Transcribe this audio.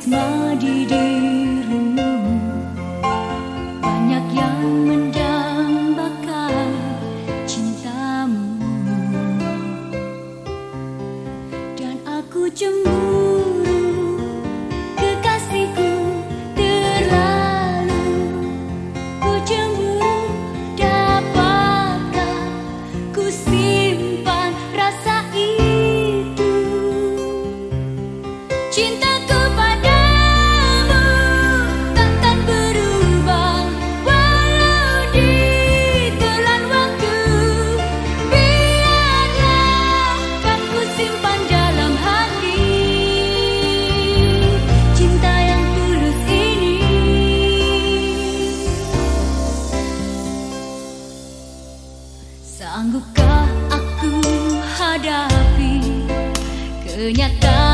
berisma di dirimu. Banyak yang mendambakan 姑娘。